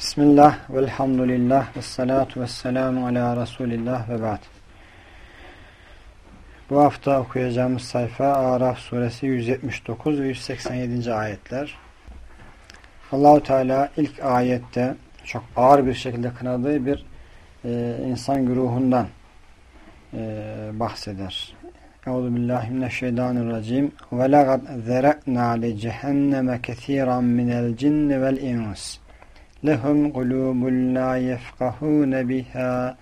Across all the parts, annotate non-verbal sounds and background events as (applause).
Bismillah, velhamdülillah, ve salatu ve selamu ala Resulillah ve ba'd. Bu hafta okuyacağımız sayfa Araf suresi 179 ve 187. ayetler. Allahu Teala ilk ayette çok ağır bir şekilde kınadığı bir e, insan güruhundan e, bahseder. Euzu billahi mineşşeytanirracim. Ve laqad zera'na li cehenneme kesiran minel cinni vel ins. لهم قلوب لا يفقهون بها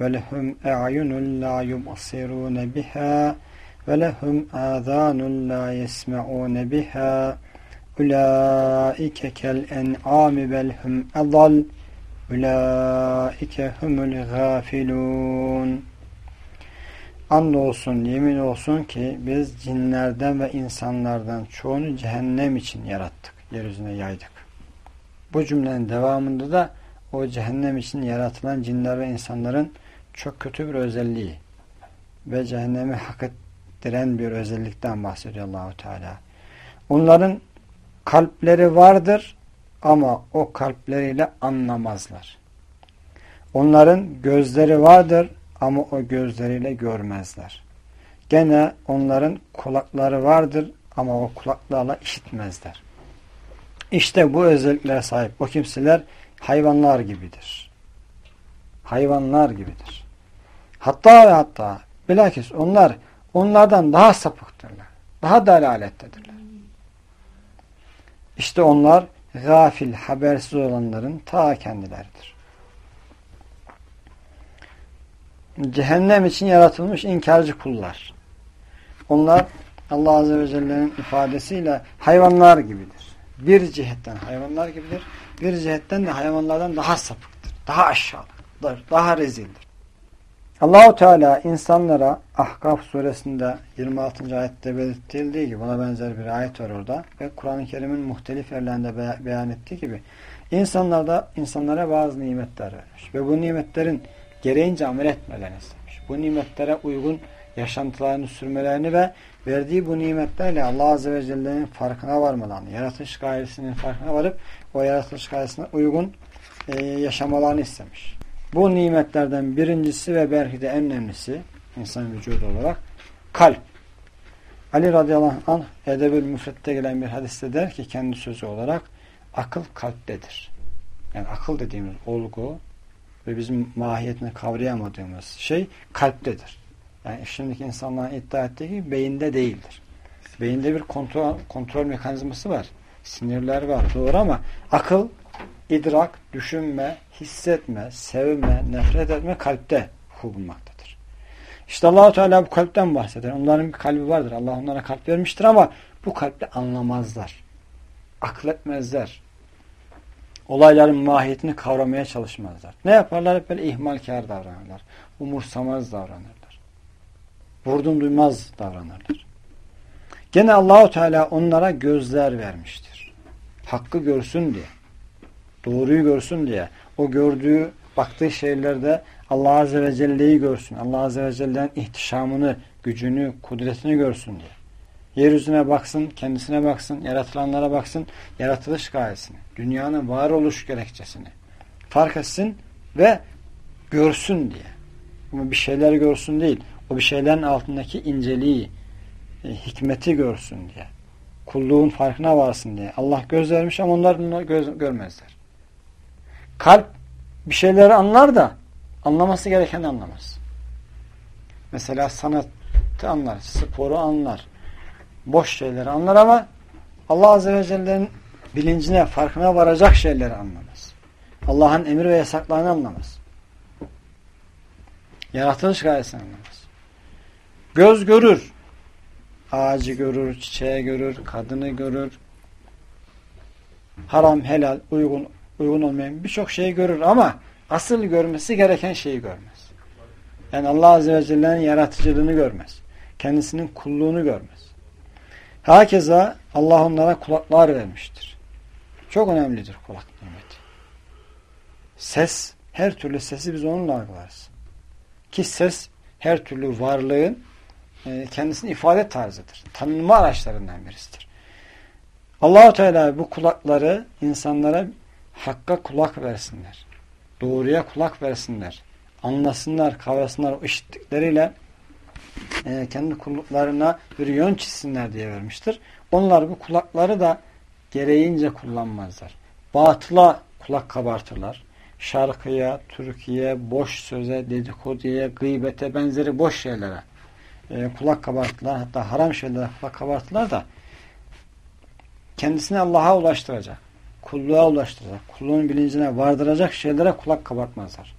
ولهم أعين لا يبصرون بها ولهم آذان لا يسمعون بها أولئك كالأنعام بل هم أضل أولئك هم الغافلون Andolsun, yemin olsun ki biz cinlerden ve insanlardan çoğunu cehennem için yarattık, yeryüzüne yaydık. Bu cümlenin devamında da o cehennem için yaratılan cinler ve insanların çok kötü bir özelliği ve cehennemi hak ettiren bir özellikten bahsediyor Allahu Teala. Onların kalpleri vardır ama o kalpleriyle anlamazlar. Onların gözleri vardır ama o gözleriyle görmezler. Gene onların kulakları vardır ama o kulaklarla işitmezler. İşte bu özelliklere sahip o kimseler hayvanlar gibidir. Hayvanlar gibidir. Hatta ve hatta bilakis onlar onlardan daha sapıktırlar. Daha dalalettedirler. İşte onlar gafil, habersiz olanların ta kendileridir. Cehennem için yaratılmış inkarcı kullar. Onlar Allah Azze ve Celle'nin ifadesiyle hayvanlar gibidir bir cihetten hayvanlar gibidir. Bir cihetten de hayvanlardan daha sapıktır. Daha aşağıdır. Daha rezildir. Allahu Teala insanlara Ahkaf suresinde 26. ayette belirtildiği gibi buna benzer bir ayet var orada ve Kur'an-ı Kerim'in muhtelif yerlerinde beyan ettiği gibi insanlarda insanlara bazı nimetler vermiş ve bu nimetlerin gereğince amel etmelerini istemiş. Bu nimetlere uygun yaşantılarını sürmelerini ve verdiği bu nimetlerle Allah Azze ve Celle'nin farkına varmalarını, yaratılış gayesinin farkına varıp o yaratılış gayesine uygun e, yaşamalarını istemiş. Bu nimetlerden birincisi ve belki de en önemlisi insan vücudu olarak kalp. Ali radıyallahu anh Edebül Müfret'te gelen bir hadiste der ki kendi sözü olarak akıl kalptedir. Yani akıl dediğimiz olgu ve bizim mahiyetini kavrayamadığımız şey kalptedir. Yani şimdiki insanların iddia ettiği gibi beyinde değildir. Beyinde bir kontrol, kontrol mekanizması var. Sinirler var. Doğru ama akıl, idrak, düşünme, hissetme, sevme, nefret etme kalpte bulunmaktadır. İşte allah Teala bu kalpten bahseder. Onların bir kalbi vardır. Allah onlara kalp vermiştir ama bu kalple anlamazlar. Akletmezler. Olayların mahiyetini kavramaya çalışmazlar. Ne yaparlar? Hep böyle ihmalkar davranırlar. Umursamaz davranırlar vurdum duymaz davranırlar. Gene Allahu Teala onlara gözler vermiştir. Hakkı görsün diye. Doğruyu görsün diye. O gördüğü, baktığı şeylerde Allah Azze ve Celle'yi görsün. Allah Azze ve Celle'nin ihtişamını, gücünü, kudretini görsün diye. Yeryüzüne baksın, kendisine baksın, yaratılanlara baksın, yaratılış gayesini, dünyanın varoluş gerekçesini fark etsin ve görsün diye. Ama bir şeyler görsün değil o bir şeylerin altındaki inceliği, e, hikmeti görsün diye. Kulluğun farkına varsın diye. Allah göz vermiş ama onlar bunu göz, görmezler. Kalp bir şeyleri anlar da anlaması gereken anlamaz. Mesela sanatı anlar, sporu anlar, boş şeyleri anlar ama Allah Azze ve Celle'nin bilincine, farkına varacak şeyleri anlamaz. Allah'ın emir ve yasaklarını anlamaz. Yaratılış gayesini anlamaz. Göz görür. Ağacı görür, çiçeği görür, kadını görür. Haram, helal, uygun, uygun olmayan birçok şeyi görür ama asıl görmesi gereken şeyi görmez. Yani Allah Azze ve Celle'nin yaratıcılığını görmez. Kendisinin kulluğunu görmez. Herkese Allah onlara kulaklar vermiştir. Çok önemlidir kulak nimeti. Ses, her türlü sesi biz onunla algılarız. Ki ses her türlü varlığın kendisini ifade tarzıdır. Tanınma araçlarından birisidir. Allahu Teala bu kulakları insanlara hakka kulak versinler. Doğruya kulak versinler. Anlasınlar, kavrasınlar işittikleriyle e, kendi kulluklarına bir yön çizsinler diye vermiştir. Onlar bu kulakları da gereğince kullanmazlar. Batıla kulak kabartırlar. Şarkıya, türkiye, boş söze, dedikoduya, gıybete benzeri boş şeylere e, kulak kabarttılar. Hatta haram şeylere kulak kabarttılar da kendisini Allah'a ulaştıracak, kulluğa ulaştıracak, kulluğun bilincine vardıracak şeylere kulak kabartmazlar.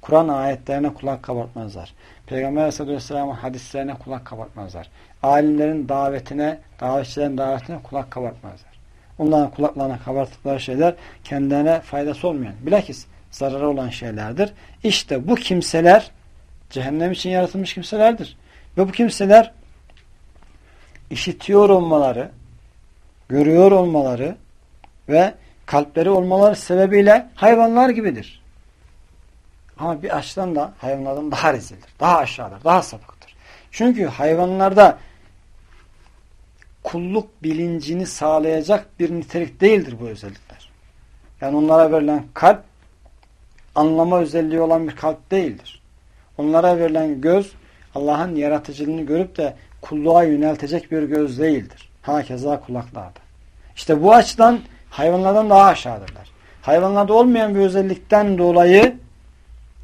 Kur'an ayetlerine kulak kabartmazlar. Peygamber Aleyhisselam'ın hadislerine kulak kabartmazlar. Alimlerin davetine, davetçilerin davetine kulak kabartmazlar. Onların kulaklarına kabarttıkları şeyler kendilerine faydası olmayan, bilakis zararı olan şeylerdir. İşte bu kimseler cehennem için yaratılmış kimselerdir. Ve bu kimseler işitiyor olmaları, görüyor olmaları ve kalpleri olmaları sebebiyle hayvanlar gibidir. Ama bir açıdan da hayvanlardan daha rezildir. Daha aşağıdır. Daha sapıktır. Çünkü hayvanlarda kulluk bilincini sağlayacak bir nitelik değildir bu özellikler. Yani onlara verilen kalp anlama özelliği olan bir kalp değildir. Onlara verilen göz Allah'ın yaratıcılığını görüp de kulluğa yöneltecek bir göz değildir. Hakeza kulaklarda. İşte bu açıdan hayvanlardan daha aşağıdırlar. Hayvanlarda olmayan bir özellikten dolayı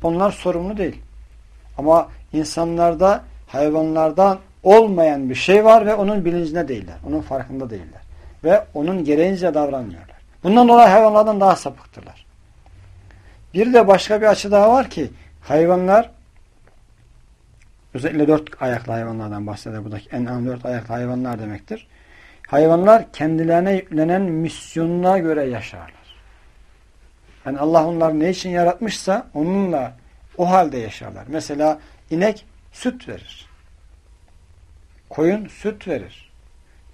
onlar sorumlu değil. Ama insanlarda hayvanlardan olmayan bir şey var ve onun bilincinde değiller. Onun farkında değiller. Ve onun gereğince davranmıyorlar. Bundan dolayı hayvanlardan daha sapıktırlar. Bir de başka bir açı daha var ki hayvanlar özellikle dört ayaklı hayvanlardan bahseder. Buradaki en an dört ayaklı hayvanlar demektir. Hayvanlar kendilerine yüklenen misyonuna göre yaşarlar. Yani Allah onları ne için yaratmışsa onunla o halde yaşarlar. Mesela inek süt verir. Koyun süt verir.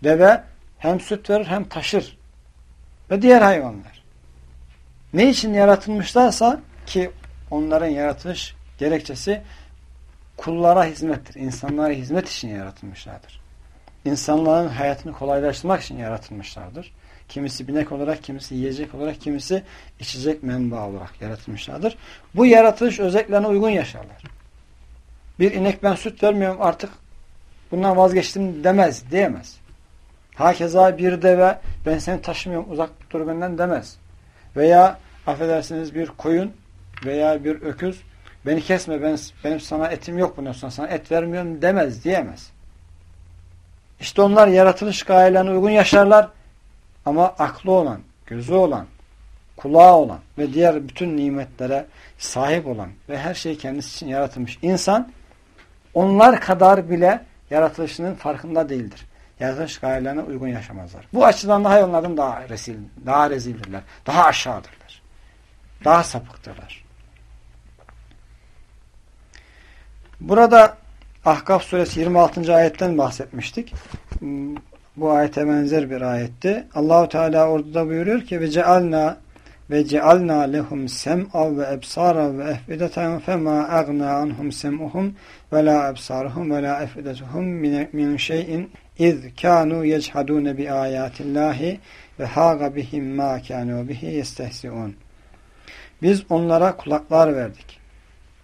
Deve hem süt verir hem taşır. Ve diğer hayvanlar. Ne için yaratılmışlarsa ki onların yaratılış gerekçesi kullara hizmettir. İnsanlara hizmet için yaratılmışlardır. İnsanların hayatını kolaylaştırmak için yaratılmışlardır. Kimisi binek olarak, kimisi yiyecek olarak, kimisi içecek menba olarak yaratılmışlardır. Bu yaratılış özelliklerine uygun yaşarlar. Bir inek ben süt vermiyorum artık bundan vazgeçtim demez, diyemez. Hakeza bir deve ben seni taşımıyorum uzak dur benden demez. Veya affedersiniz bir koyun veya bir öküz beni kesme ben, benim sana etim yok bundan sonra sana et vermiyorum demez, diyemez. İşte onlar yaratılış gayelerine uygun yaşarlar ama aklı olan, gözü olan, kulağı olan ve diğer bütün nimetlere sahip olan ve her şey kendisi için yaratılmış insan onlar kadar bile yaratılışının farkında değildir. Yaratılış gayelerine uygun yaşamazlar. Bu açıdan da hayvanlardan daha rezil, daha rezildirler. Daha aşağıdırlar. Daha sapıktırlar. Burada Ahkaf suresi 26. ayetten bahsetmiştik. Bu ayete benzer bir ayetti. Allahu Teala orada da buyuruyor ki ve cealna ve cealna lehum sem'a ve ebsara ve efideten fema agna anhum sem'uhum ve la ebsaruhum ve la efidetuhum min şeyin iz kanu yechadun bi ayatillahi ve haga bihim ma kanu bihi yestehziun. Biz onlara kulaklar verdik.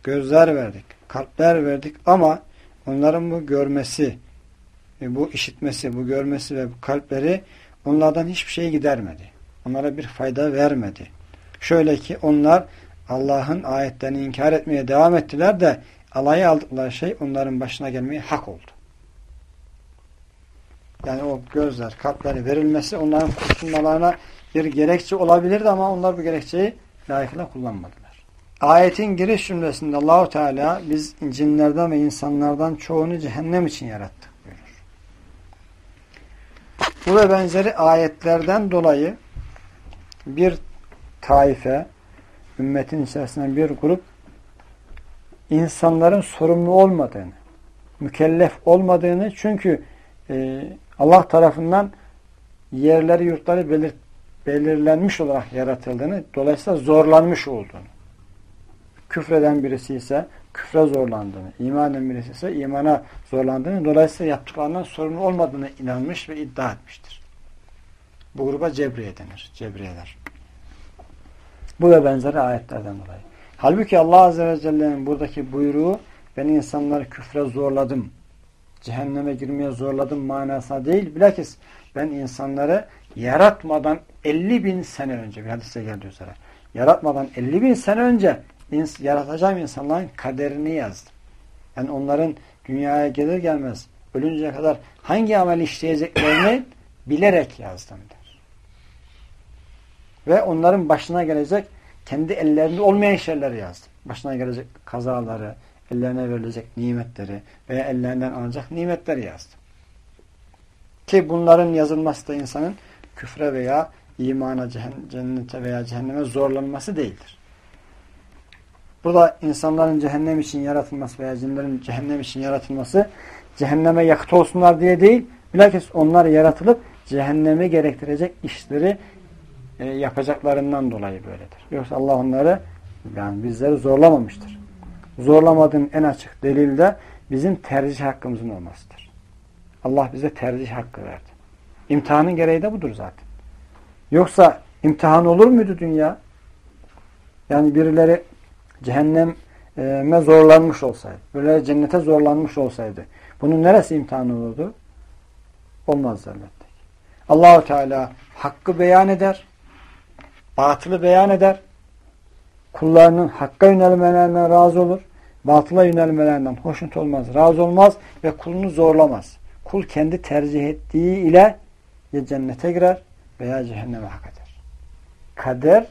Gözler verdik. Kalpler verdik ama onların bu görmesi, bu işitmesi, bu görmesi ve bu kalpleri onlardan hiçbir şey gidermedi. Onlara bir fayda vermedi. Şöyle ki onlar Allah'ın ayetlerini inkar etmeye devam ettiler de alaya aldıkları şey onların başına gelmeye hak oldu. Yani o gözler, kalpleri verilmesi onların kurtulmalarına bir gerekçe olabilirdi ama onlar bu gerekçeyi layıkıyla kullanmadılar. Ayetin giriş cümlesinde Allahu Teala biz cinlerden ve insanlardan çoğunu cehennem için yarattık buyurur. Bu ve benzeri ayetlerden dolayı bir taife, ümmetin içerisinden bir grup insanların sorumlu olmadığını, mükellef olmadığını çünkü e, Allah tarafından yerleri, yurtları belir, belirlenmiş olarak yaratıldığını, dolayısıyla zorlanmış olduğunu küfreden birisi ise küfre zorlandığını, iman eden birisi ise imana zorlandığını, dolayısıyla yaptıklarından sorumlu olmadığını inanmış ve iddia etmiştir. Bu gruba Cebriye denir. Cebriyeler. Bu ve benzeri ayetlerden dolayı. Halbuki Allah Azze ve Celle'nin buradaki buyruğu ben insanları küfre zorladım. Cehenneme girmeye zorladım manasına değil. Bilakis ben insanları yaratmadan 50 bin sene önce bir hadise geldi üzere. Yaratmadan 50 bin sene önce yaratacağım insanların kaderini yazdım. Yani onların dünyaya gelir gelmez ölünceye kadar hangi amel işleyeceklerini (clears throat) bilerek yazdım der. Ve onların başına gelecek kendi ellerinde olmayan şeyler yazdım. Başına gelecek kazaları, ellerine verilecek nimetleri veya ellerinden alacak nimetleri yazdım. Ki bunların yazılması da insanın küfre veya imana, cennete veya cehenneme zorlanması değildir. Burada insanların cehennem için yaratılması veya cinlerin cehennem için yaratılması cehenneme yakıt olsunlar diye değil, bilakis onlar yaratılıp cehennemi gerektirecek işleri e, yapacaklarından dolayı böyledir. Yoksa Allah onları yani bizleri zorlamamıştır. Zorlamadığın en açık delil de bizim tercih hakkımızın olmasıdır. Allah bize tercih hakkı verdi. İmtihanın gereği de budur zaten. Yoksa imtihan olur muydu dünya? Yani birileri cehenneme zorlanmış olsaydı, birileri cennete zorlanmış olsaydı, bunun neresi imtihan olurdu? Olmaz elbette. Allahu Teala hakkı beyan eder, batılı beyan eder, kullarının hakka yönelmelerinden razı olur, batıla yönelmelerinden hoşnut olmaz, razı olmaz ve kulunu zorlamaz. Kul kendi tercih ettiği ile ya cennete girer veya cehenneme hak eder. Kader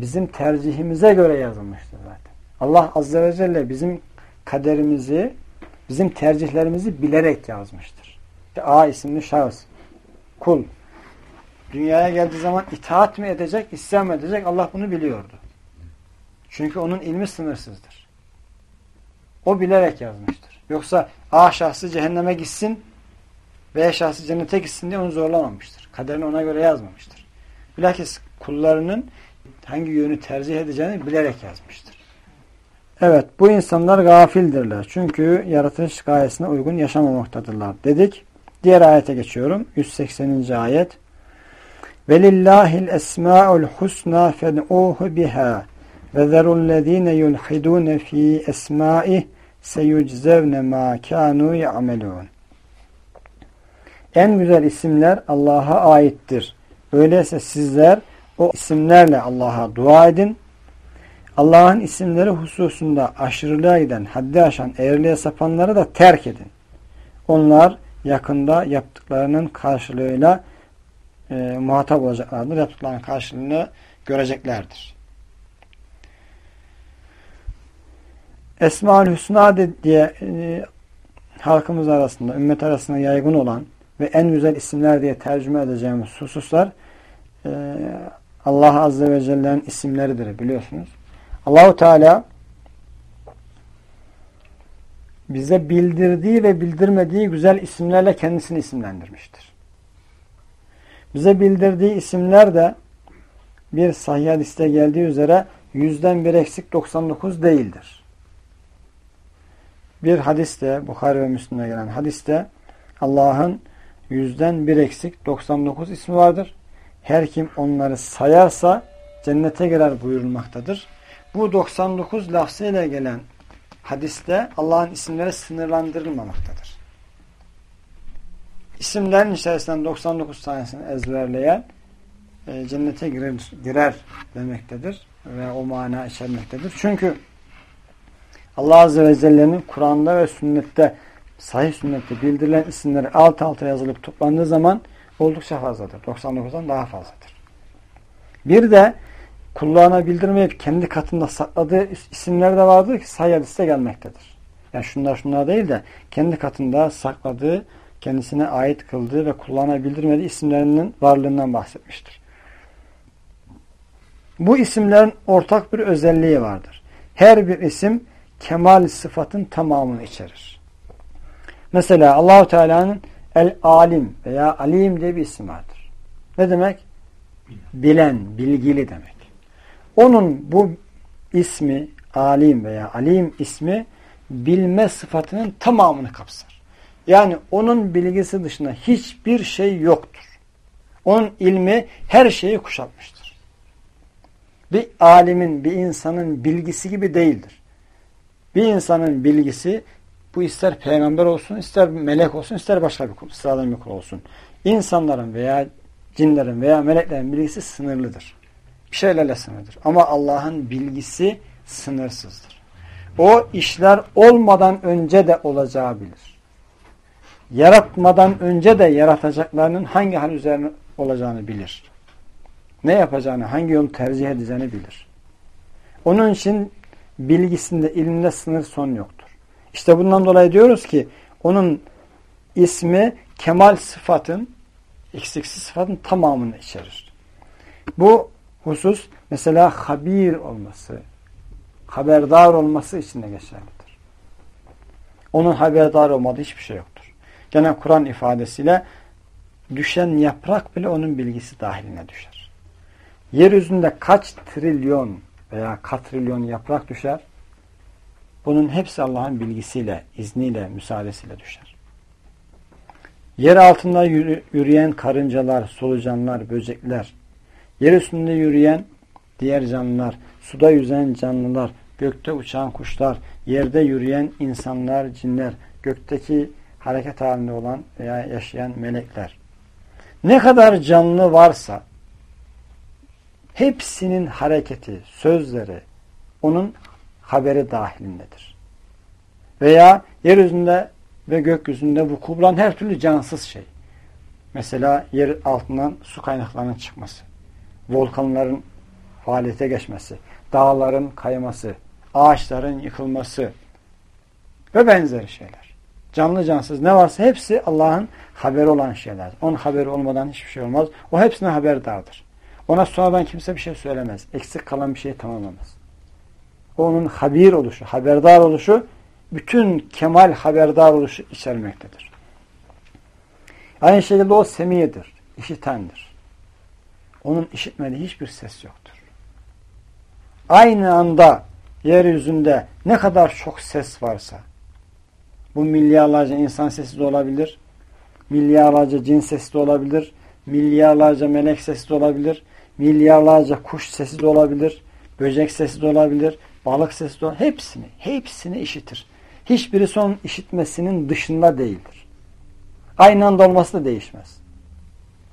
bizim tercihimize göre yazılmıştır zaten. Allah Azze ve Celle bizim kaderimizi, bizim tercihlerimizi bilerek yazmıştır. A isimli şahıs, kul. Dünyaya geldiği zaman itaat mi edecek, isyan mı edecek Allah bunu biliyordu. Çünkü onun ilmi sınırsızdır. O bilerek yazmıştır. Yoksa A şahsı cehenneme gitsin veya şahsı cennete gitsin diye onu zorlamamıştır. Kaderini ona göre yazmamıştır. Bilakis kullarının hangi yönü tercih edeceğini bilerek yazmıştır. Evet bu insanlar gafildirler. Çünkü yaratılış gayesine uygun yaşamamaktadırlar dedik. Diğer ayete geçiyorum. 180. ayet. Velillahil esma'ul husna fed'uhu biha ve zerullezine yulhidune fi esma'ih seyuczevne ma kanu ya'melun. En güzel isimler Allah'a aittir. Öyleyse sizler o isimlerle Allah'a dua edin. Allah'ın isimleri hususunda aşırılığa giden, haddi aşan, eğriliğe sapanları da terk edin. Onlar yakında yaptıklarının karşılığıyla e, muhatap olacaklardır. Yaptıklarının karşılığını göreceklerdir. Esma-ül Hüsna diye e, halkımız arasında, ümmet arasında yaygın olan ve en güzel isimler diye tercüme edeceğimiz hususlar e, Allah Azze ve Celle'nin isimleridir biliyorsunuz. Allahu Teala bize bildirdiği ve bildirmediği güzel isimlerle kendisini isimlendirmiştir. Bize bildirdiği isimler de bir sahih hadiste geldiği üzere yüzden bir eksik 99 değildir. Bir hadiste, Bukhari ve Müslim'e gelen hadiste Allah'ın yüzden bir eksik 99 ismi vardır. Her kim onları sayarsa cennete girer buyurulmaktadır. Bu 99 lafzıyla gelen hadiste Allah'ın isimleri sınırlandırılmamaktadır. İsimlerin içerisinden 99 tanesini ezberleyen e, cennete girer, girer demektedir ve o mana içermektedir. Çünkü Allah Azze ve Celle'nin Kur'an'da ve sünnette sahih sünnette bildirilen isimleri alt alta yazılıp toplandığı zaman oldukça fazladır. 99'dan daha fazladır. Bir de kullarına bildirmeyip kendi katında sakladığı isimler de vardır ki sayı hadiste gelmektedir. Yani şunlar şunlar değil de kendi katında sakladığı, kendisine ait kıldığı ve kullarına bildirmediği isimlerinin varlığından bahsetmiştir. Bu isimlerin ortak bir özelliği vardır. Her bir isim kemal sıfatın tamamını içerir. Mesela Allahu Teala'nın El Alim veya Alim diye bir isim vardır. Ne demek? Bilen, bilgili demek. Onun bu ismi alim veya alim ismi bilme sıfatının tamamını kapsar. Yani onun bilgisi dışında hiçbir şey yoktur. Onun ilmi her şeyi kuşatmıştır. Bir alimin, bir insanın bilgisi gibi değildir. Bir insanın bilgisi bu ister peygamber olsun, ister melek olsun, ister başka bir kul, sıradan bir kul olsun. İnsanların veya cinlerin veya meleklerin bilgisi sınırlıdır. Bir şeylerle sınırlıdır. Ama Allah'ın bilgisi sınırsızdır. O işler olmadan önce de olacağı bilir. Yaratmadan önce de yaratacaklarının hangi hal üzerine olacağını bilir. Ne yapacağını, hangi yolu tercih edeceğini bilir. Onun için bilgisinde, ilimde sınır son yoktur. İşte bundan dolayı diyoruz ki onun ismi kemal sıfatın, eksiksiz sıfatın tamamını içerir. Bu husus mesela habir olması, haberdar olması için de geçerlidir. Onun haberdar olmadığı hiçbir şey yoktur. Gene Kur'an ifadesiyle düşen yaprak bile onun bilgisi dahiline düşer. Yeryüzünde kaç trilyon veya katrilyon yaprak düşer? Bunun hepsi Allah'ın bilgisiyle, izniyle, müsaadesiyle düşer. Yer altında yürüyen karıncalar, solucanlar, böcekler, yer üstünde yürüyen diğer canlılar, suda yüzen canlılar, gökte uçan kuşlar, yerde yürüyen insanlar, cinler, gökteki hareket halinde olan veya yaşayan melekler. Ne kadar canlı varsa hepsinin hareketi, sözleri onun haberi dahilindedir. Veya yeryüzünde ve gökyüzünde vuku bulan her türlü cansız şey. Mesela yer altından su kaynaklarının çıkması, volkanların faaliyete geçmesi, dağların kayması, ağaçların yıkılması ve benzeri şeyler. Canlı cansız ne varsa hepsi Allah'ın haberi olan şeyler. Onun haberi olmadan hiçbir şey olmaz. O hepsine haberdardır. Ona sonradan kimse bir şey söylemez. Eksik kalan bir şeyi tamamlamaz. Onun habir oluşu, haberdar oluşu bütün kemal haberdar oluşu içermektedir. Aynı şekilde o semiyedir, işitendir. Onun işitmediği hiçbir ses yoktur. Aynı anda yeryüzünde ne kadar çok ses varsa bu milyarlarca insan sesi de olabilir, milyarlarca cin sesi de olabilir, milyarlarca melek sesi de olabilir, milyarlarca kuş sesi de olabilir, böcek sesi de olabilir, balık sesi olabilir. Hepsini, hepsini işitir. Hiçbiri son işitmesinin dışında değildir. Aynı anda olması da değişmez.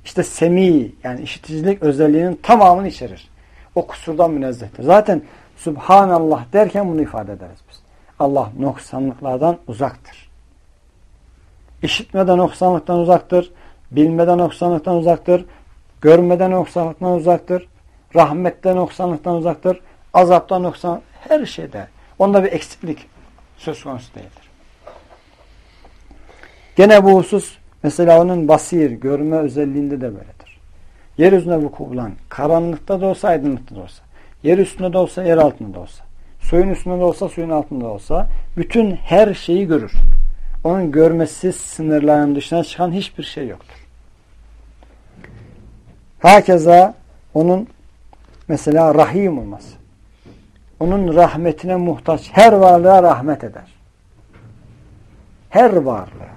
İşte semi yani işiticilik özelliğinin tamamını içerir. O kusurdan münezzehtir. Zaten Subhanallah derken bunu ifade ederiz biz. Allah noksanlıklardan uzaktır. İşitmeden noksanlıktan uzaktır. Bilmeden noksanlıktan uzaktır. Görmeden noksanlıktan uzaktır. Rahmetten noksanlıktan uzaktır. Azaptan noksan her şeyde. Onda bir eksiklik söz konusu değildir. Gene bu husus mesela onun basir, görme özelliğinde de böyledir. Yeryüzünde vuku bulan, karanlıkta da olsa, aydınlıkta da olsa, yer üstünde de olsa, yer altında da olsa, suyun üstünde de olsa, suyun altında da olsa, bütün her şeyi görür. Onun görmesi sınırlarının dışına çıkan hiçbir şey yoktur. Hakeza onun mesela rahim olması. Onun rahmetine muhtaç. Her varlığa rahmet eder. Her varlığa.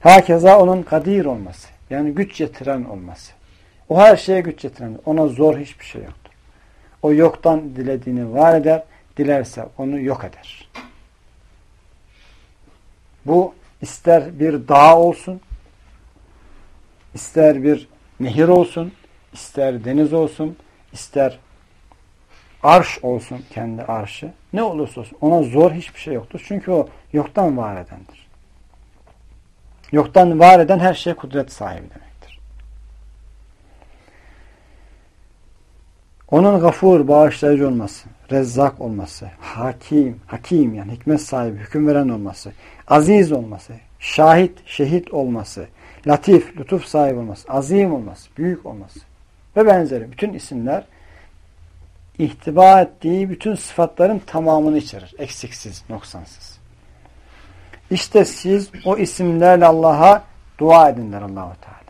Hakeza onun kadir olması. Yani güç yetiren olması. O her şeye güç yetiren. Ona zor hiçbir şey yoktur. O yoktan dilediğini var eder. Dilerse onu yok eder. Bu ister bir dağ olsun, ister bir nehir olsun, ister deniz olsun, ister arş olsun kendi arşı. Ne olursa olsun. Ona zor hiçbir şey yoktur. Çünkü o yoktan var edendir. Yoktan var eden her şeye kudret sahibi demektir. Onun gafur, bağışlayıcı olması, rezzak olması, hakim, hakim yani hikmet sahibi, hüküm veren olması, aziz olması, şahit, şehit olması, latif, lütuf sahibi olması, azim olması, büyük olması ve benzeri bütün isimler ihtiva ettiği bütün sıfatların tamamını içerir. Eksiksiz, noksansız. İşte siz o isimlerle Allah'a dua edinler Allahu Teala.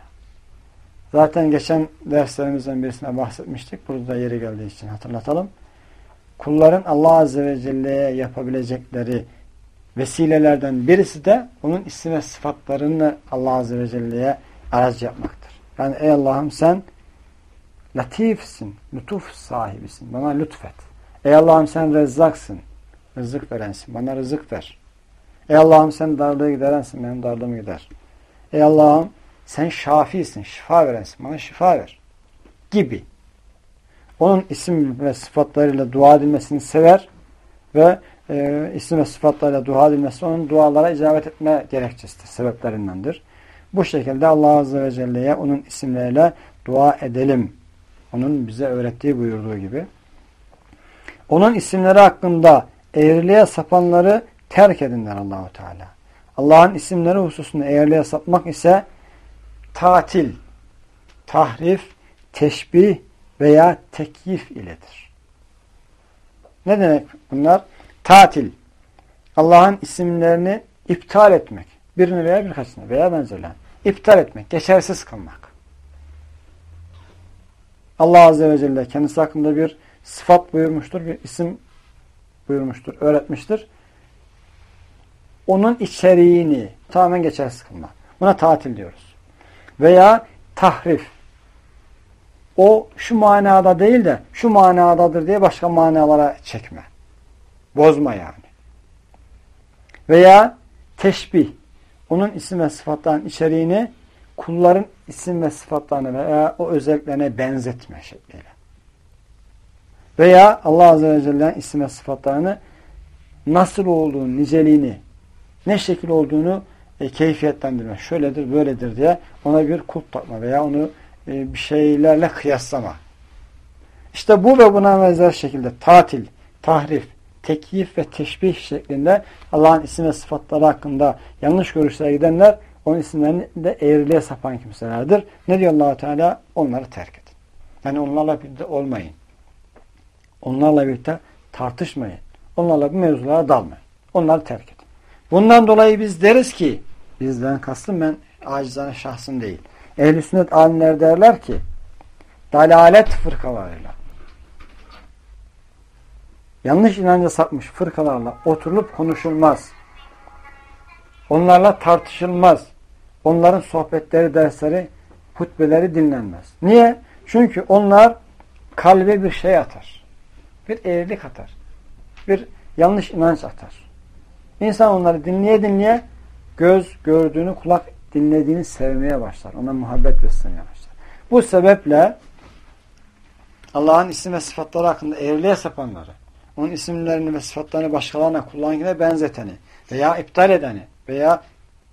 Zaten geçen derslerimizden birisine bahsetmiştik. Burada yeri geldiği için hatırlatalım. Kulların Allah Azze ve Celle'ye yapabilecekleri vesilelerden birisi de onun isim ve sıfatlarını Allah Azze ve Celle'ye aracı yapmaktır. Yani ey Allah'ım sen latifsin, lütuf sahibisin. Bana lütfet. Ey Allah'ım sen rezzaksın. Rızık verensin. Bana rızık ver. Ey Allah'ım sen darlığı giderensin. Benim darlığımı gider. Ey Allah'ım sen şafisin. Şifa verensin. Bana şifa ver. Gibi. Onun isim ve sıfatlarıyla dua edilmesini sever ve e, isim ve sıfatlarıyla dua edilmesi onun dualara icabet etme gerekçesidir. Sebeplerindendir. Bu şekilde Allah Azze ve Celle'ye onun isimleriyle dua edelim. Onun bize öğrettiği buyurduğu gibi. Onun isimleri hakkında eğriliğe sapanları terk edin der Allahu Teala. Allah'ın isimleri hususunda eğriliğe sapmak ise tatil, tahrif, teşbih veya tekyif iledir. Ne demek bunlar? Tatil. Allah'ın isimlerini iptal etmek. Birini veya birkaçını veya benzerlerini. İptal etmek, geçersiz kılmak. Allah Azze ve Celle kendisi hakkında bir sıfat buyurmuştur, bir isim buyurmuştur, öğretmiştir. Onun içeriğini tamamen geçersiz kılmak. Buna tatil diyoruz. Veya tahrif. O şu manada değil de şu manadadır diye başka manalara çekme. Bozma yani. Veya teşbih. Onun isim ve sıfatların içeriğini kulların isim ve sıfatlarına veya o özelliklerine benzetme şekliyle. Veya Allah Azze ve Celle'nin isim ve sıfatlarını nasıl olduğunu, niceliğini, ne şekil olduğunu e, keyfiyetlendirme. Şöyledir, böyledir diye ona bir kulp takma veya onu e, bir şeylerle kıyaslama. İşte bu ve buna benzer şekilde tatil, tahrif, tekyif ve teşbih şeklinde Allah'ın isim ve sıfatları hakkında yanlış görüşlere gidenler onun isimlerini de eğriliğe sapan kimselerdir. Ne diyor allah Teala? Onları terk edin. Yani onlarla birlikte olmayın. Onlarla birlikte tartışmayın. Onlarla bu mevzulara dalmayın. Onları terk edin. Bundan dolayı biz deriz ki, bizden kastım ben acizane şahsın değil. Ehl-i sünnet alimler derler ki, dalalet fırkalarıyla, yanlış inanca sapmış fırkalarla oturulup konuşulmaz. Onlarla tartışılmaz. Onların sohbetleri, dersleri, hutbeleri dinlenmez. Niye? Çünkü onlar kalbe bir şey atar. Bir eğrilik atar. Bir yanlış inanç atar. İnsan onları dinleye dinleye göz gördüğünü, kulak dinlediğini sevmeye başlar. Ona muhabbet beslemeye başlar. Bu sebeple Allah'ın isim ve sıfatları hakkında eğriliğe sapanları, onun isimlerini ve sıfatlarını başkalarına kullanınkine benzeteni veya iptal edeni veya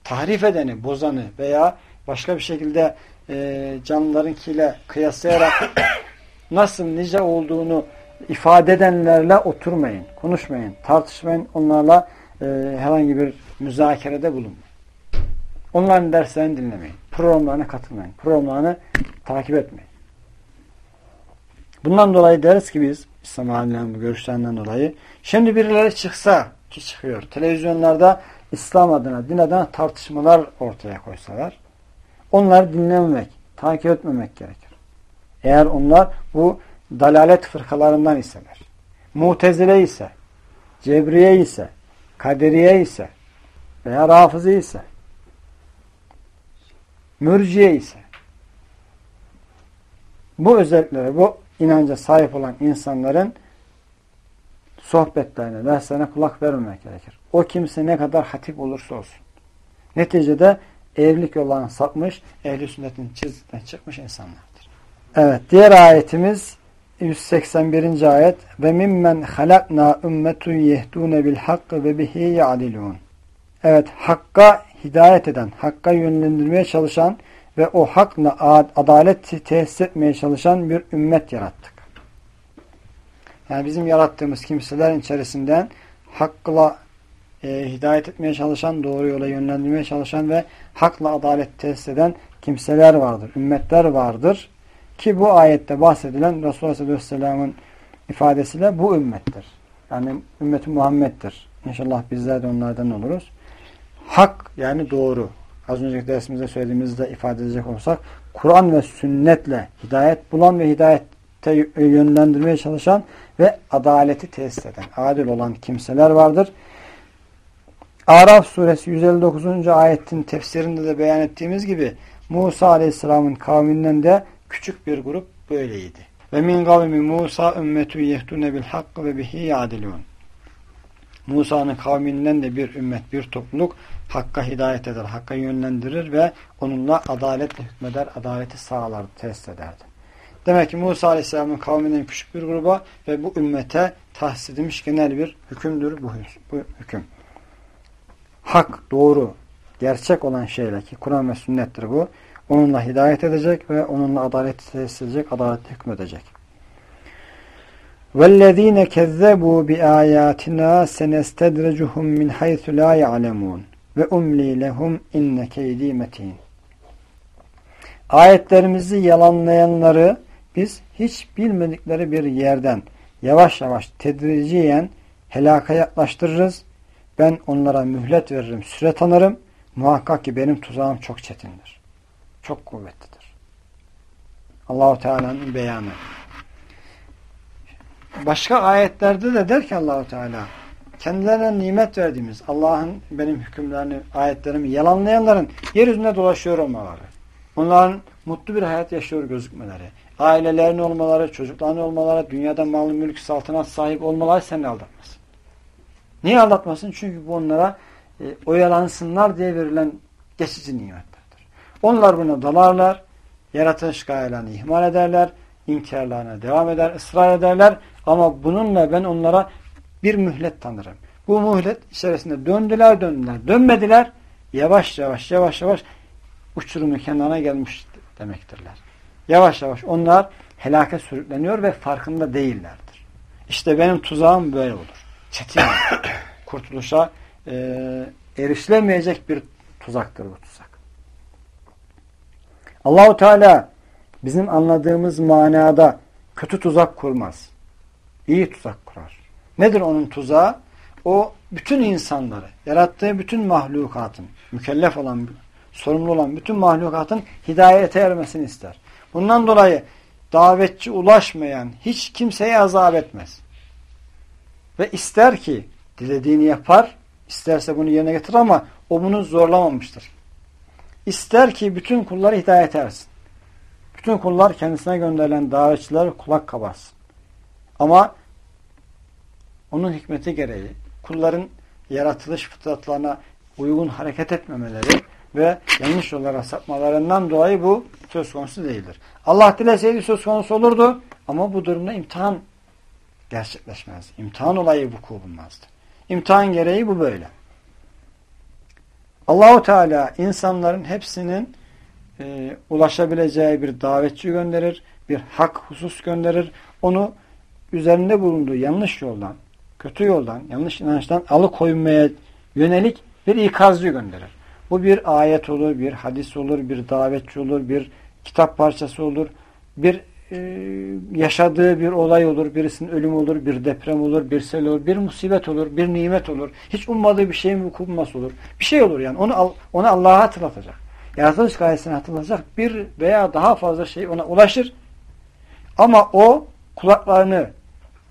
tahrif edeni, bozanı veya başka bir şekilde e, canlılarınkiyle kıyaslayarak (coughs) nasıl nice olduğunu ifade edenlerle oturmayın, konuşmayın, tartışmayın, onlarla e, herhangi bir müzakerede bulunmayın. Onların derslerini dinlemeyin, programlarına katılmayın, programlarını takip etmeyin. Bundan dolayı deriz ki biz İslam alimlerinin bu görüşlerinden dolayı şimdi birileri çıksa ki çıkıyor televizyonlarda İslam adına, din adına tartışmalar ortaya koysalar onları dinlememek, takip etmemek gerekir. Eğer onlar bu dalalet fırkalarından iseler, mutezile ise, cebriye ise, kaderiye ise veya rafızı ise, mürciye ise bu özelliklere, bu inanca sahip olan insanların sohbetlerine, derslerine kulak vermemek gerekir. O kimse ne kadar hatip olursa olsun. Neticede evlilik yollarına sapmış, ehli sünnetin çizgiden çıkmış insanlardır. Evet, diğer ayetimiz 181. ayet ve mimmen halakna ümmetun yehdune bil hakkı ve bihi ya'dilun. Evet, hakka hidayet eden, hakka yönlendirmeye çalışan ve o hakla adalet tesis etmeye çalışan bir ümmet yarattık. Yani bizim yarattığımız kimselerin içerisinden hakla e, hidayet etmeye çalışan, doğru yola yönlendirmeye çalışan ve hakla adalet tesis eden kimseler vardır, ümmetler vardır. Ki bu ayette bahsedilen Resulullah Aleyhisselam'ın ifadesiyle bu ümmettir. Yani ümmeti Muhammed'dir. İnşallah bizler de onlardan oluruz. Hak yani doğru. Az önceki dersimizde söylediğimizde ifade edecek olsak Kur'an ve sünnetle hidayet bulan ve hidayette yönlendirmeye çalışan ve adaleti tesis eden, adil olan kimseler vardır. Araf suresi 159. ayetin tefsirinde de beyan ettiğimiz gibi Musa aleyhisselamın kavminden de küçük bir grup böyleydi. Ve min kavmi Musa ümmetü yehdune bil hakkı ve bihi yadilun. Musa'nın kavminden de bir ümmet, bir topluluk Hakka hidayet eder, Hakka yönlendirir ve onunla adaletle hükmeder, adaleti sağlar, tesis ederdi. Demek ki Musa Aleyhisselam'ın kavminin küçük bir gruba ve bu ümmete tahsis edilmiş genel bir hükümdür bu, bu hüküm Hak, doğru, gerçek olan şeyler ki Kur'an ve sünnettir bu. Onunla hidayet edecek ve onunla adalet tesis edecek, adalet hükmedecek. وَالَّذ۪ينَ كَذَّبُوا بِآيَاتِنَا سَنَسْتَدْرَجُهُمْ مِنْ حَيْثُ لَا يَعْلَمُونَ وَاُمْلِي لَهُمْ اِنَّ كَيْد۪ي مَت۪ينَ Ayetlerimizi yalanlayanları biz hiç bilmedikleri bir yerden yavaş yavaş tedriciyen helaka yaklaştırırız. ben onlara mühlet veririm, süre tanırım. Muhakkak ki benim tuzağım çok çetindir. Çok kuvvetlidir. Allahu Teala'nın beyanı. Başka ayetlerde de der ki Allahu Teala kendilerine nimet verdiğimiz Allah'ın benim hükümlerini, ayetlerimi yalanlayanların yeryüzünde dolaşıyor olmaları. Onların mutlu bir hayat yaşıyor gözükmeleri. Ailelerin olmaları, çocukların olmaları, dünyada mal, mülk, saltanat sahip olmaları seni aldatmasın. Niye aldatmasın? Çünkü bu onlara e, oyalansınlar diye verilen geçici nimetlerdir. Onlar buna dalarlar, yaratılış gayelerini ihmal ederler, inkarlarına devam eder, ısrar ederler ama bununla ben onlara bir mühlet tanırım. Bu mühlet içerisinde döndüler döndüler. Dönmediler. Yavaş yavaş yavaş yavaş uçurumu kenarına gelmiş demektirler. Yavaş yavaş onlar helake sürükleniyor ve farkında değillerdir. İşte benim tuzağım böyle olur. Çetin. Kurtuluşa e, erişilemeyecek bir tuzaktır bu tuzak. Allahu Teala bizim anladığımız manada kötü tuzak kurmaz. İyi tuzak kurar. Nedir onun tuzağı? O bütün insanları, yarattığı bütün mahlukatın, mükellef olan, sorumlu olan bütün mahlukatın hidayete ermesini ister. Bundan dolayı davetçi ulaşmayan hiç kimseye azap etmez. Ve ister ki dilediğini yapar, isterse bunu yerine getirir ama o bunu zorlamamıştır. İster ki bütün kulları hidayet ersin. Bütün kullar kendisine gönderilen davetçiler kulak kabarsın. Ama onun hikmeti gereği kulların yaratılış fıtratlarına uygun hareket etmemeleri ve yanlış yollara sapmalarından dolayı bu söz konusu değildir. Allah dileseydi söz konusu olurdu ama bu durumda imtihan gerçekleşmez. İmtihan olayı vuku bulmazdı. İmtihan gereği bu böyle. Allahu Teala insanların hepsinin e, ulaşabileceği bir davetçi gönderir, bir hak husus gönderir. Onu üzerinde bulunduğu yanlış yoldan, kötü yoldan, yanlış inançtan alıkoymaya yönelik bir ikazcı gönderir. Bu bir ayet olur, bir hadis olur, bir davetçi olur, bir kitap parçası olur, bir yaşadığı bir olay olur, birisinin ölüm olur, bir deprem olur, bir sel olur, bir musibet olur, bir nimet olur. Hiç ummadığı bir şeyin vuku olur. Bir şey olur yani. Onu onu Allah'a hatırlatacak. Yaratılış gayesini hatırlatacak bir veya daha fazla şey ona ulaşır. Ama o kulaklarını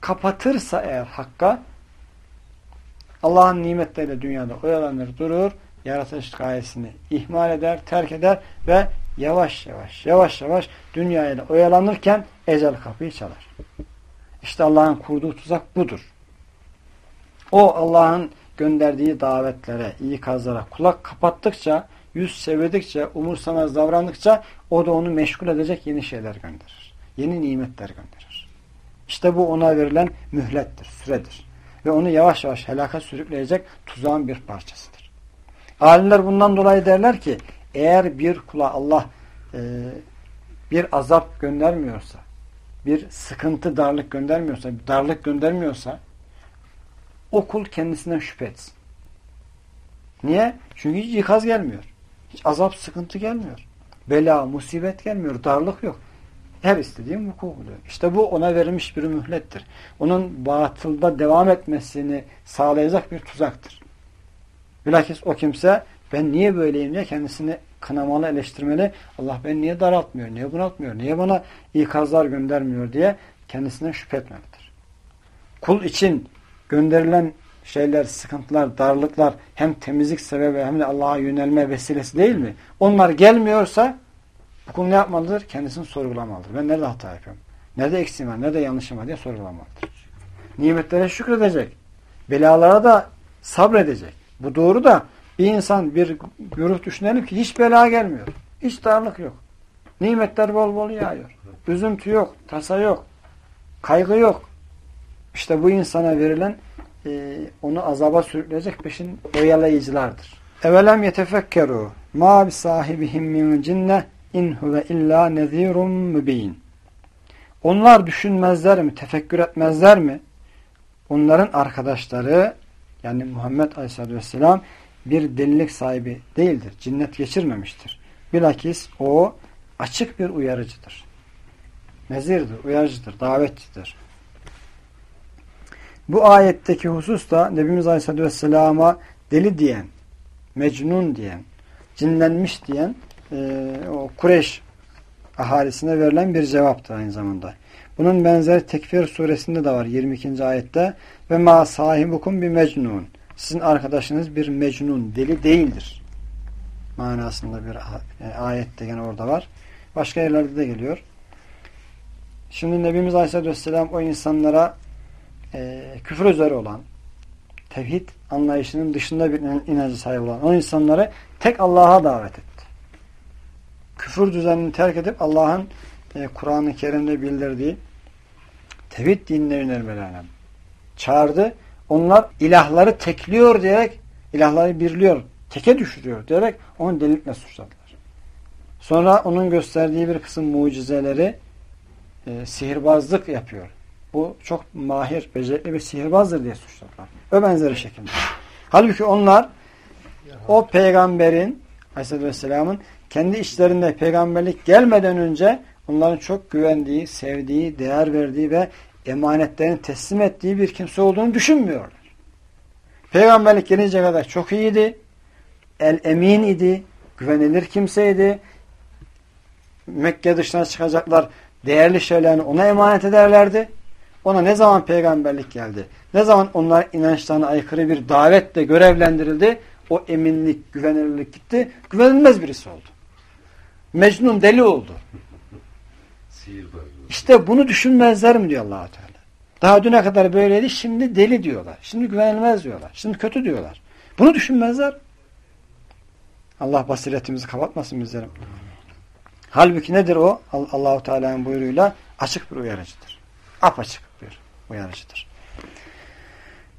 kapatırsa eğer Hakk'a Allah'ın nimetleriyle dünyada oyalanır durur, yaratılış gayesini ihmal eder, terk eder ve yavaş yavaş, yavaş yavaş dünyayla oyalanırken ecel kapıyı çalar. İşte Allah'ın kurduğu tuzak budur. O Allah'ın gönderdiği davetlere, iyi kazlara kulak kapattıkça, yüz çevirdikçe, umursamaz davrandıkça o da onu meşgul edecek yeni şeyler gönderir. Yeni nimetler gönderir. İşte bu ona verilen mühlettir, süredir. Ve onu yavaş yavaş helaka sürükleyecek tuzağın bir parçasıdır. Alimler bundan dolayı derler ki eğer bir kula Allah e, bir azap göndermiyorsa, bir sıkıntı, darlık göndermiyorsa, bir darlık göndermiyorsa o kul kendisinden şüphe etsin. Niye? Çünkü hiç ikaz gelmiyor. Hiç azap, sıkıntı gelmiyor. Bela, musibet gelmiyor. Darlık yok. Her istediğim vuku buluyor. İşte bu ona verilmiş bir mühlettir. Onun batılda devam etmesini sağlayacak bir tuzaktır. Bilakis o kimse ben niye böyleyim diye kendisini kınamalı, eleştirmeli. Allah beni niye daraltmıyor, niye bunaltmıyor, niye bana ikazlar göndermiyor diye kendisine şüphe etmelidir. Kul için gönderilen şeyler, sıkıntılar, darlıklar hem temizlik sebebi hem de Allah'a yönelme vesilesi değil mi? Onlar gelmiyorsa Bu kul ne yapmalıdır? Kendisini sorgulamalıdır. Ben nerede hata yapıyorum? Nerede eksiğim var? Nerede yanlışım var diye sorgulamalıdır. Nimetlere şükredecek. Belalara da sabredecek. Bu doğru da bir insan bir grup düşünelim ki hiç bela gelmiyor. Hiç darlık yok. Nimetler bol bol yağıyor. Üzüntü yok, tasa yok, kaygı yok. İşte bu insana verilen e, onu azaba sürükleyecek peşin oyalayıcılardır. Evelem yetefekkeru ma bi sahibihim min cinne in huve illa nezirun mübin. Onlar düşünmezler mi, tefekkür etmezler mi? Onların arkadaşları yani Muhammed Aleyhisselatü Vesselam bir delilik sahibi değildir. Cinnet geçirmemiştir. Bilakis o açık bir uyarıcıdır. Nezirdir, uyarıcıdır, davetçidir. Bu ayetteki husus da Nebimiz Aleyhisselatü Vesselam'a deli diyen, mecnun diyen, cinlenmiş diyen e, o Kureyş ahalisine verilen bir cevaptır aynı zamanda. Bunun benzeri Tekfir suresinde de var 22. ayette ve ma sahibukum bir mecnun. Sizin arkadaşınız bir mecnun, deli değildir. Manasında bir e, ayette gene orada var. Başka yerlerde de geliyor. Şimdi Nebimiz Aleyhisselatü Vesselam o insanlara e, küfür üzere olan, tevhid anlayışının dışında bir inancı sahibi olan o insanları tek Allah'a davet etti. Küfür düzenini terk edip Allah'ın e, Kur'an-ı Kerim'de bildirdiği tevhid dinine yönelmelerine çağırdı. Onlar ilahları tekliyor diyerek ilahları birliyor, teke düşürüyor diyerek onu delikle suçladılar. Sonra onun gösterdiği bir kısım mucizeleri e, sihirbazlık yapıyor. Bu çok mahir, becerikli bir sihirbazdır diye suçladılar. Ve benzeri şekilde. Halbuki onlar o peygamberin Aleyhisselatü Vesselam'ın kendi işlerinde peygamberlik gelmeden önce onların çok güvendiği, sevdiği, değer verdiği ve emanetlerini teslim ettiği bir kimse olduğunu düşünmüyorlar. Peygamberlik gelince kadar çok iyiydi. El emin idi. Güvenilir kimseydi. Mekke dışına çıkacaklar. Değerli şeylerini ona emanet ederlerdi. Ona ne zaman peygamberlik geldi? Ne zaman onlar inançlarına aykırı bir davetle görevlendirildi? O eminlik, güvenilirlik gitti. Güvenilmez birisi oldu. Mecnun deli oldu. İşte bunu düşünmezler mi diyor allah Teala. Daha düne kadar böyleydi. Şimdi deli diyorlar. Şimdi güvenilmez diyorlar. Şimdi kötü diyorlar. Bunu düşünmezler. Allah basiretimizi kapatmasın bizlerim. Halbuki nedir o? Allahu Teala'nın buyruğuyla açık bir uyarıcıdır. Apaçık bir uyarıcıdır.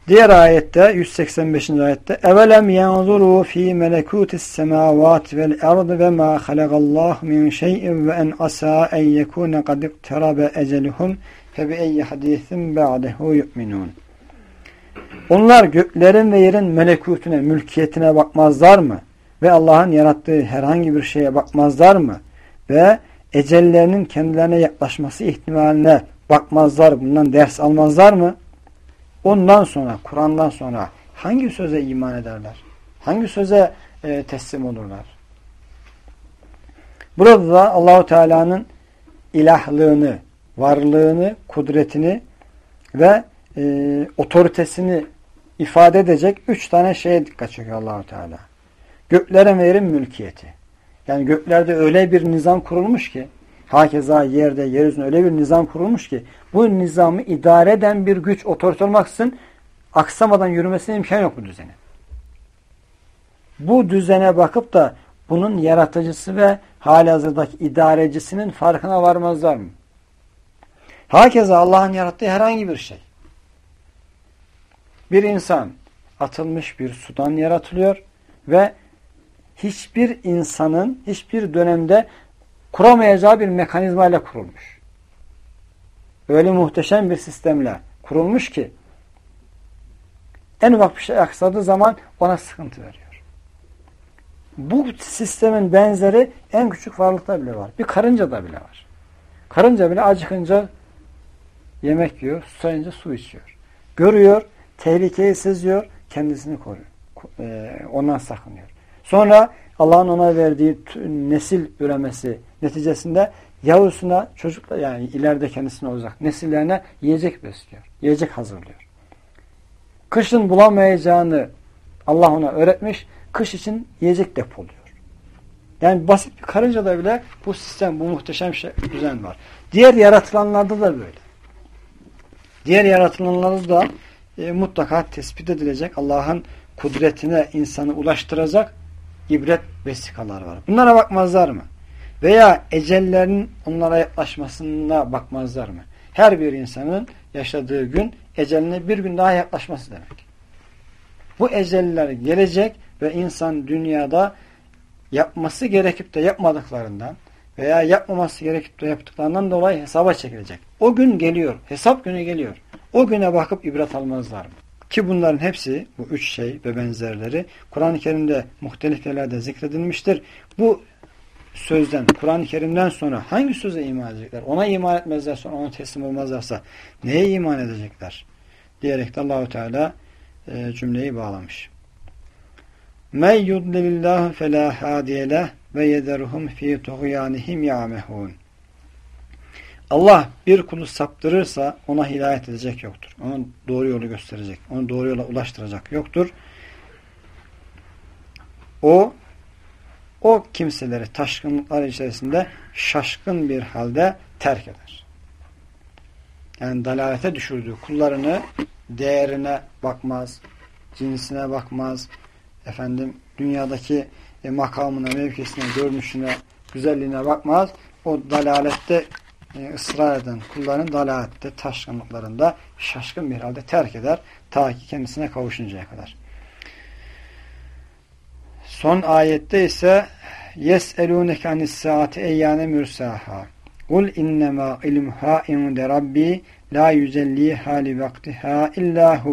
Diğer ayette 185. ayette evelem yanzuru fi melekutis semavati vel ardı ve ma halakallahu min şey'in ve en asa en yekune kad ikterabe eceluhum fe bi eyyi hadisin ba'dehu yu'minun. Onlar göklerin ve yerin melekutine, mülkiyetine bakmazlar mı? Ve Allah'ın yarattığı herhangi bir şeye bakmazlar mı? Ve ecellerinin kendilerine yaklaşması ihtimaline bakmazlar, bundan ders almazlar mı? Ondan sonra, Kur'an'dan sonra hangi söze iman ederler? Hangi söze e, teslim olurlar? Burada da Allahu Teala'nın ilahlığını, varlığını, kudretini ve e, otoritesini ifade edecek üç tane şeye dikkat çekiyor Allahu Teala. Göklere verin mülkiyeti. Yani göklerde öyle bir nizam kurulmuş ki Hakeza yerde, yeryüzünde öyle bir nizam kurulmuş ki bu nizamı idare eden bir güç otorite olmaksızın aksamadan yürümesine imkan yok bu düzeni. Bu düzene bakıp da bunun yaratıcısı ve hali hazırdaki idarecisinin farkına varmazlar mı? Hakeza Allah'ın yarattığı herhangi bir şey. Bir insan atılmış bir sudan yaratılıyor ve hiçbir insanın hiçbir dönemde kuramayacağı bir mekanizma ile kurulmuş. Öyle muhteşem bir sistemle kurulmuş ki en ufak bir şey aksadığı zaman ona sıkıntı veriyor. Bu sistemin benzeri en küçük varlıkta bile var. Bir karınca da bile var. Karınca bile acıkınca yemek yiyor, susayınca su içiyor. Görüyor, tehlikeyi seziyor, kendisini koruyor. E, ondan sakınıyor. Sonra Allah'ın ona verdiği nesil üremesi neticesinde yavrusuna çocukla yani ileride kendisine olacak nesillerine yiyecek besliyor. Yiyecek hazırlıyor. Kışın bulamayacağını Allah ona öğretmiş. Kış için yiyecek depoluyor. Yani basit bir karıncada bile bu sistem, bu muhteşem şey, düzen var. Diğer yaratılanlarda da böyle. Diğer yaratılanlarda da e, mutlaka tespit edilecek Allah'ın kudretine insanı ulaştıracak ibret vesikalar var. Bunlara bakmazlar mı? Veya ecellerin onlara yaklaşmasına bakmazlar mı? Her bir insanın yaşadığı gün eceline bir gün daha yaklaşması demek. Bu eceller gelecek ve insan dünyada yapması gerekip de yapmadıklarından veya yapmaması gerekip de yaptıklarından dolayı hesaba çekilecek. O gün geliyor. Hesap günü geliyor. O güne bakıp ibret almazlar mı? Ki bunların hepsi, bu üç şey ve benzerleri Kur'an-ı Kerim'de muhtelif yerlerde zikredilmiştir. Bu sözden, Kur'an-ı Kerim'den sonra hangi söze iman edecekler? Ona iman etmezler sonra ona teslim olmazlarsa neye iman edecekler? Diyerek de Allahu Teala e, cümleyi bağlamış. Men yudlilillahu fela hadiyeleh ve yederuhum fi tuğyanihim ya'mehun. Allah bir kulu saptırırsa ona hidayet edecek yoktur. Ona doğru yolu gösterecek. Onu doğru yola ulaştıracak yoktur. O o kimseleri taşkınlıklar içerisinde şaşkın bir halde terk eder. Yani dalalete düşürdüğü kullarını değerine bakmaz, cinsine bakmaz, efendim dünyadaki e, makamına, mevkisine, görünüşüne, güzelliğine bakmaz. O dalalette e, ısrar eden kulların dalalette, taşkınlıklarında şaşkın bir halde terk eder. Ta ki kendisine kavuşuncaya kadar. Son ayette ise يَسْأَلُونَكَ عَنِ السَّاعَةِ اَيَّانَ مُرْسَاهَا قُلْ اِنَّمَا عِلْمُهَا اِنْدَ رَبِّي لَا يُزَلِّيهَا لِوَقْتِهَا اِلَّا هُ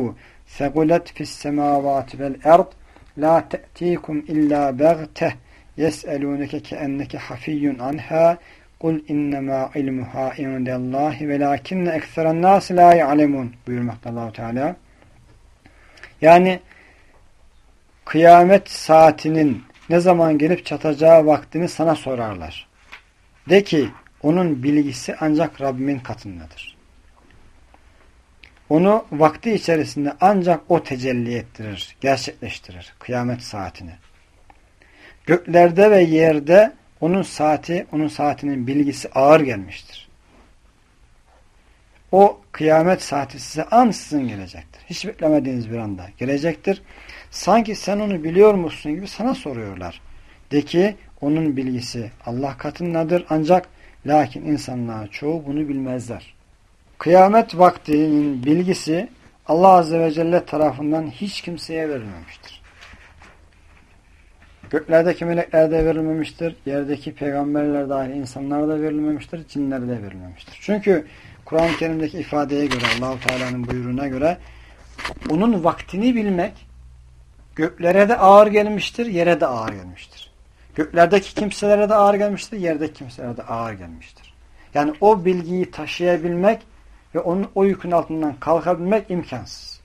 ثَقُلَتْ فِي السَّمَاوَاتِ وَالْأَرْضِ لَا تَأْتِيكُمْ اِلَّا بَغْتَهِ يَسْأَلُونَكَ كَأَنَّكَ حَفِيٌّ عَنْهَا Kul innema ilmuha indellahi velakinne ekseren nasi la ya'lemun buyurmakta Allahu Teala. Yani kıyamet saatinin ne zaman gelip çatacağı vaktini sana sorarlar. De ki onun bilgisi ancak Rabbimin katındadır. Onu vakti içerisinde ancak o tecelli ettirir, gerçekleştirir kıyamet saatini. Göklerde ve yerde onun saati, onun saatinin bilgisi ağır gelmiştir. O kıyamet saati size ansızın gelecektir. Hiç beklemediğiniz bir anda gelecektir. Sanki sen onu biliyor musun gibi sana soruyorlar. De ki onun bilgisi Allah katındadır ancak lakin insanlar çoğu bunu bilmezler. Kıyamet vaktinin bilgisi Allah Azze ve Celle tarafından hiç kimseye verilmemiştir. Göklerdeki meleklerde verilmemiştir. Yerdeki peygamberler dahil insanlara da verilmemiştir. Cinlere de verilmemiştir. Çünkü Kur'an-ı Kerim'deki ifadeye göre Allahu Teala'nın buyruğuna göre onun vaktini bilmek göklere de ağır gelmiştir, yere de ağır gelmiştir. Göklerdeki kimselere de ağır gelmiştir, yerdeki kimselere de ağır gelmiştir. Yani o bilgiyi taşıyabilmek ve onun o yükün altından kalkabilmek imkansız.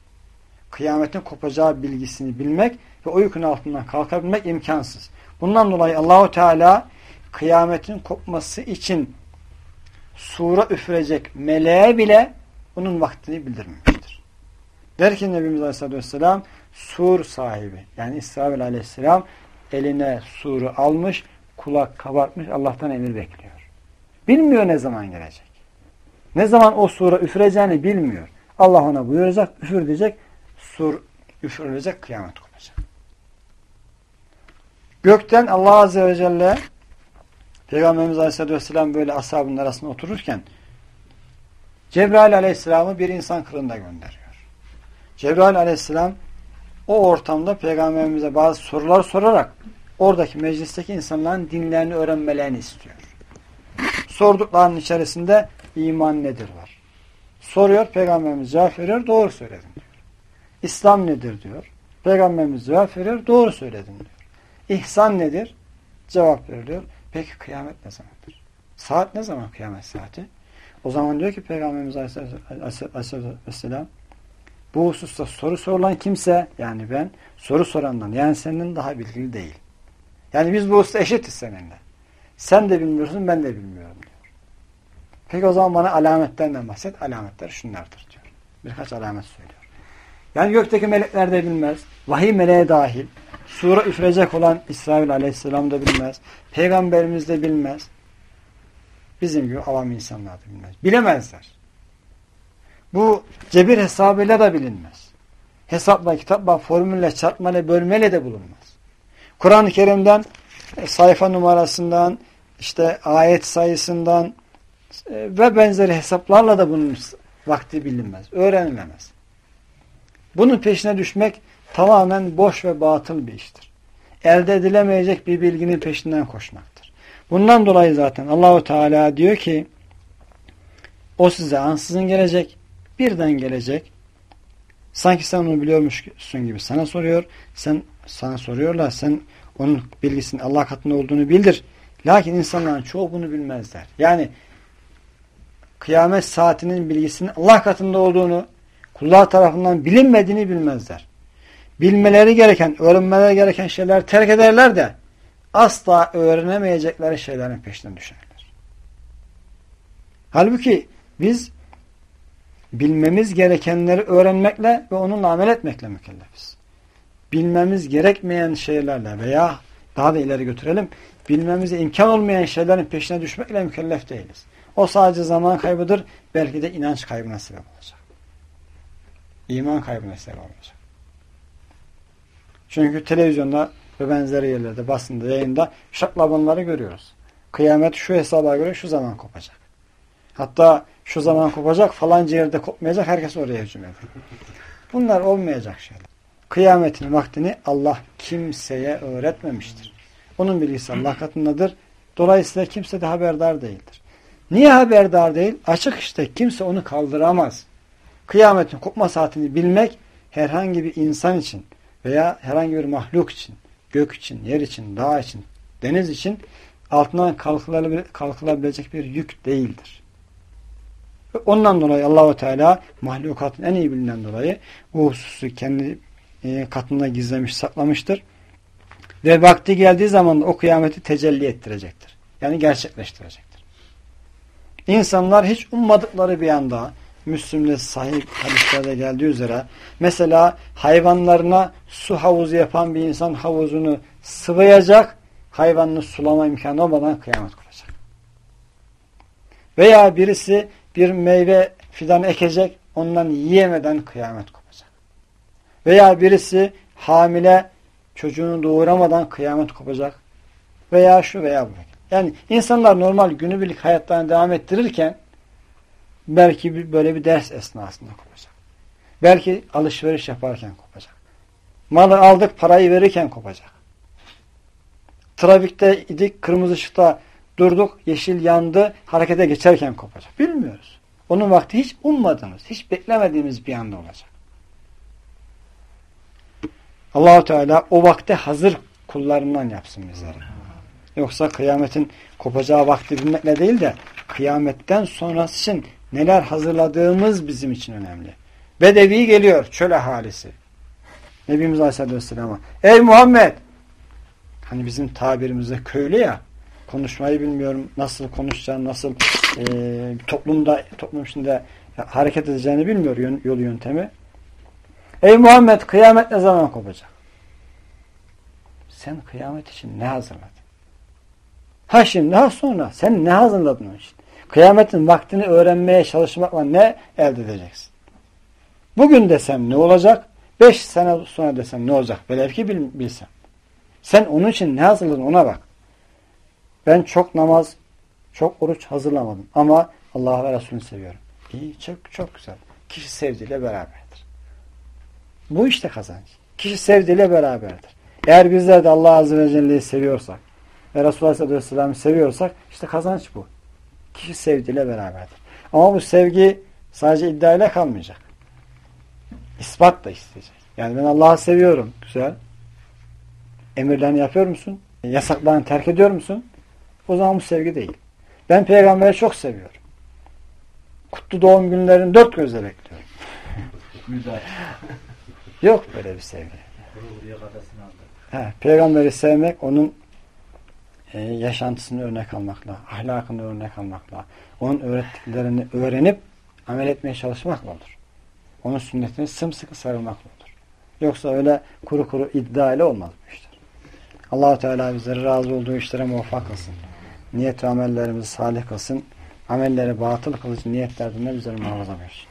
Kıyametin kopacağı bilgisini bilmek ve o yükün altından kalkabilmek imkansız. Bundan dolayı Allahu Teala kıyametin kopması için sura üfürecek meleğe bile onun vaktini bildirmemiştir. Derken Nebimiz Aleyhisselatü Vesselam sur sahibi yani İsrail Aleyhisselam eline suru almış, kulak kabartmış, Allah'tan emir bekliyor. Bilmiyor ne zaman gelecek. Ne zaman o sura üfüreceğini bilmiyor. Allah ona buyuracak, üfür diyecek, sur üfürülecek, kıyamet kopacak. Gökten Allah Azze ve Celle Peygamberimiz Aleyhisselatü Vesselam böyle ashabının arasında otururken Cebrail Aleyhisselam'ı bir insan kılığında gönderiyor. Cebrail Aleyhisselam o ortamda Peygamberimize bazı sorular sorarak oradaki meclisteki insanların dinlerini öğrenmelerini istiyor. Sorduklarının içerisinde iman nedir var. Soruyor, Peygamberimiz cevap veriyor, doğru söyledin diyor. İslam nedir diyor. Peygamberimiz cevap veriyor, doğru söyledin diyor. İhsan nedir? Cevap veriliyor. Peki kıyamet ne zamandır? Saat ne zaman kıyamet saati? O zaman diyor ki Peygamberimiz Aleyhisselam bu hususta soru sorulan kimse yani ben soru sorandan yani senden daha bilgili değil. Yani biz bu hususta eşitiz seninle. Sen de bilmiyorsun ben de bilmiyorum diyor. Peki o zaman bana alametlerden bahset. Alametler şunlardır diyor. Birkaç alamet söylüyor. Yani gökteki melekler de bilmez. Vahiy meleğe dahil. Sura üfrecek olan İsrail aleyhisselam da bilmez. Peygamberimiz de bilmez. Bizim gibi avam insanlar da bilmez. Bilemezler. Bu cebir hesabıyla da bilinmez. Hesapla, kitapla, formülle, çarpmayla, bölmeyle de bulunmaz. Kur'an-ı Kerim'den e, sayfa numarasından, işte ayet sayısından e, ve benzeri hesaplarla da bunun vakti bilinmez. Öğrenilemez. Bunun peşine düşmek tamamen boş ve batıl bir iştir. Elde edilemeyecek bir bilginin peşinden koşmaktır. Bundan dolayı zaten Allahu Teala diyor ki o size ansızın gelecek, birden gelecek. Sanki sen onu biliyormuşsun gibi sana soruyor. Sen sana soruyorlar. Sen onun bilgisinin Allah katında olduğunu bildir. Lakin insanların çoğu bunu bilmezler. Yani kıyamet saatinin bilgisinin Allah katında olduğunu kullar tarafından bilinmediğini bilmezler. Bilmeleri gereken, öğrenmeleri gereken şeyler terk ederler de asla öğrenemeyecekleri şeylerin peşinden düşerler. Halbuki biz bilmemiz gerekenleri öğrenmekle ve onunla amel etmekle mükellefiz. Bilmemiz gerekmeyen şeylerle veya daha da ileri götürelim, bilmemize imkan olmayan şeylerin peşine düşmekle mükellef değiliz. O sadece zaman kaybıdır, belki de inanç kaybına sebep olacak. İman kaybına sebep olacak. Çünkü televizyonda ve benzeri yerlerde, basında, yayında şaklabanları görüyoruz. Kıyamet şu hesaba göre şu zaman kopacak. Hatta şu zaman kopacak, falanca yerde kopmayacak, herkes oraya hücum eder. Bunlar olmayacak şeyler. Kıyametin vaktini Allah kimseye öğretmemiştir. Onun bilgisi Allah katındadır. Dolayısıyla kimse de haberdar değildir. Niye haberdar değil? Açık işte kimse onu kaldıramaz. Kıyametin kopma saatini bilmek herhangi bir insan için veya herhangi bir mahluk için, gök için, yer için, dağ için, deniz için altından kalkılabilecek bir yük değildir. Ondan dolayı Allahu Teala mahlukatın en iyi bilinen dolayı bu hususu kendi e, katında gizlemiş, saklamıştır. Ve vakti geldiği zaman o kıyameti tecelli ettirecektir. Yani gerçekleştirecektir. İnsanlar hiç ummadıkları bir anda Müslüm'de sahip hadislerde geldiği üzere mesela hayvanlarına su havuzu yapan bir insan havuzunu sıvayacak hayvanını sulama imkanı olmadan kıyamet kuracak. Veya birisi bir meyve fidan ekecek ondan yiyemeden kıyamet kopacak. Veya birisi hamile çocuğunu doğuramadan kıyamet kopacak. Veya şu veya bu. Yani insanlar normal günübirlik hayatlarını devam ettirirken belki böyle bir ders esnasında kopacak. Belki alışveriş yaparken kopacak. Malı aldık parayı verirken kopacak. Trafikte idik kırmızı ışıkta durduk yeşil yandı harekete geçerken kopacak. Bilmiyoruz. Onun vakti hiç ummadığımız, hiç beklemediğimiz bir anda olacak. Allahu Teala o vakte hazır kullarından yapsın bizleri. Yoksa kıyametin kopacağı vakti bilmekle değil de kıyametten sonrası için neler hazırladığımız bizim için önemli. Bedevi geliyor çöl ahalisi. Nebimiz Aleyhisselatü Vesselam'a Ey Muhammed hani bizim tabirimizde köylü ya konuşmayı bilmiyorum nasıl konuşacağını nasıl e, toplumda toplum içinde hareket edeceğini bilmiyor yol yöntemi. Ey Muhammed kıyamet ne zaman kopacak? Sen kıyamet için ne hazırladın? Ha şimdi ha sonra sen ne hazırladın onun için? Kıyametin vaktini öğrenmeye çalışmakla ne elde edeceksin? Bugün desem ne olacak? Beş sene sonra desem ne olacak? Velev ki bil, bilsem. Sen onun için ne hazırladın ona bak. Ben çok namaz, çok oruç hazırlamadım. Ama Allah ve Resulünü seviyorum. İyi, çok çok güzel. Kişi sevdiğiyle beraberdir. Bu işte kazanç. Kişi sevdiğiyle beraberdir. Eğer bizler de Allah Azze ve Celle'yi seviyorsak ve Resulullah Aleyhisselam'ı seviyorsak işte kazanç bu. Kişi sevdiğiyle beraberdir. Ama bu sevgi sadece iddiayla kalmayacak. İspat da isteyecek. Yani ben Allah'ı seviyorum. Güzel. Emirlerini yapıyor musun? Yasaklarını terk ediyor musun? O zaman bu sevgi değil. Ben peygamberi çok seviyorum. Kutlu doğum günlerini dört gözle bekliyorum. Yok böyle bir sevgi. He, peygamberi sevmek onun e, yaşantısını örnek almakla, ahlakını örnek almakla, onun öğrettiklerini öğrenip amel etmeye çalışmakla olur. Onun sünnetini sımsıkı sarılmakla olur. Yoksa öyle kuru kuru iddia ile olmaz bu işler. allah Teala bizleri razı olduğu işlere muvaffak kılsın. Niyet ve amellerimizi salih kılsın. Amelleri batıl kılıcı niyetlerden de bizleri muhafaza versin.